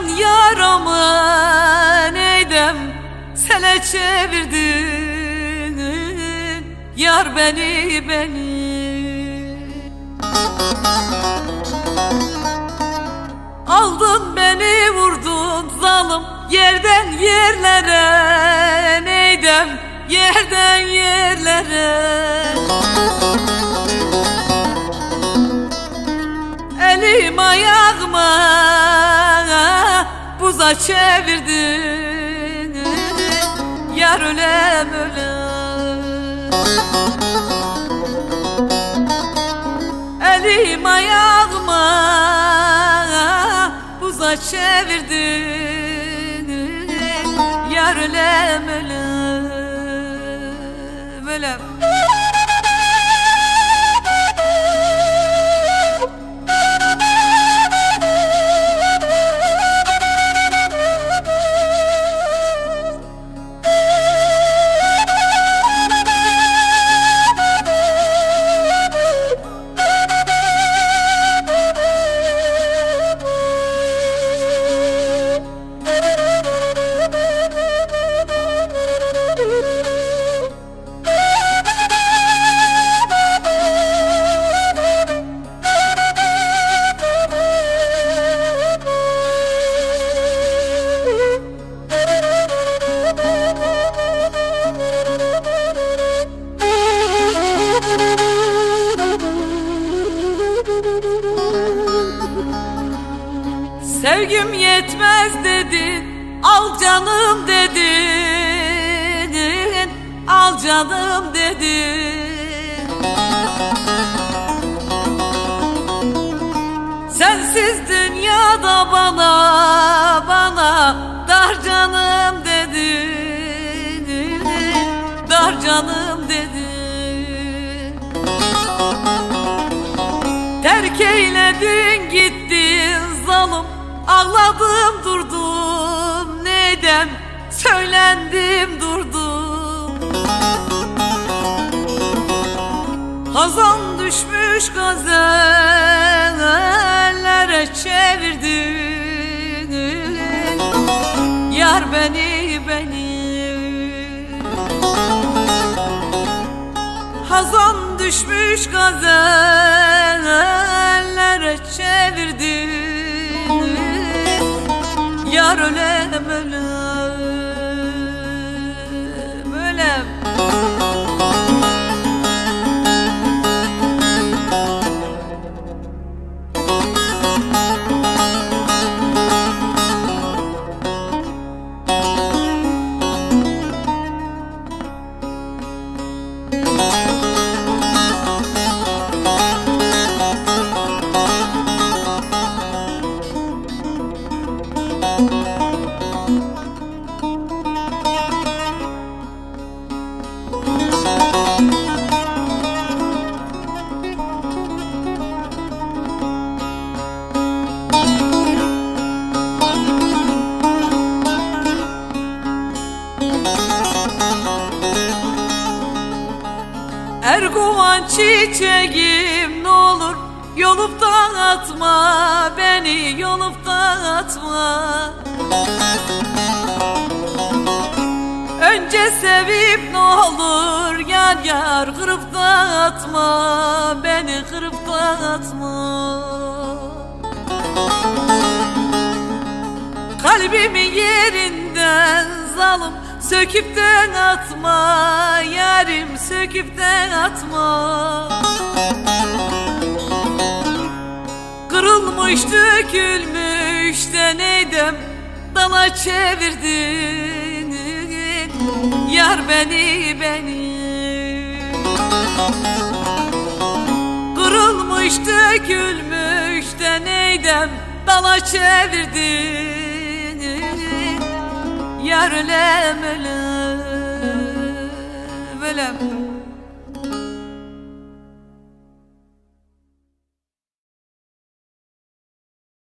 Kanayan yaramı neydem sele çevirdin Yar beni beni. Aldın beni vurdun zalim yerden yerlere. Neydem yerden yerlere. Elim ayağıma buza çevirdin Yar ölem ölem. Elim ayağıma buza çevirdin Yar ölem ölem ölem Sevgim yetmez dedin Al canım dedin Al canım dedin. Sensiz dünyada bana Bana dar canım dedin Dar canım dedin. Terk eyledin Ağladım durdum neyden Söylendim durdum? Hazan düşmüş gazellere çevirdin. Yar beni beni. Hazan düşmüş gazellere çevirdin Yar ölem çiçeğim ne olur Yoluptan atma beni yoluptan atma Önce sevip ne olur yar yar kırıp da atma Beni kırıp da atma Kalbimin yerinden zalim Söküp de atma yarim söküp de atma. Kırılmış dökülmüş de neydem Dala çevirdin. Yar beni beni. Kırılmış dökülmüş de neydem Dala çevirdin Yar lem lem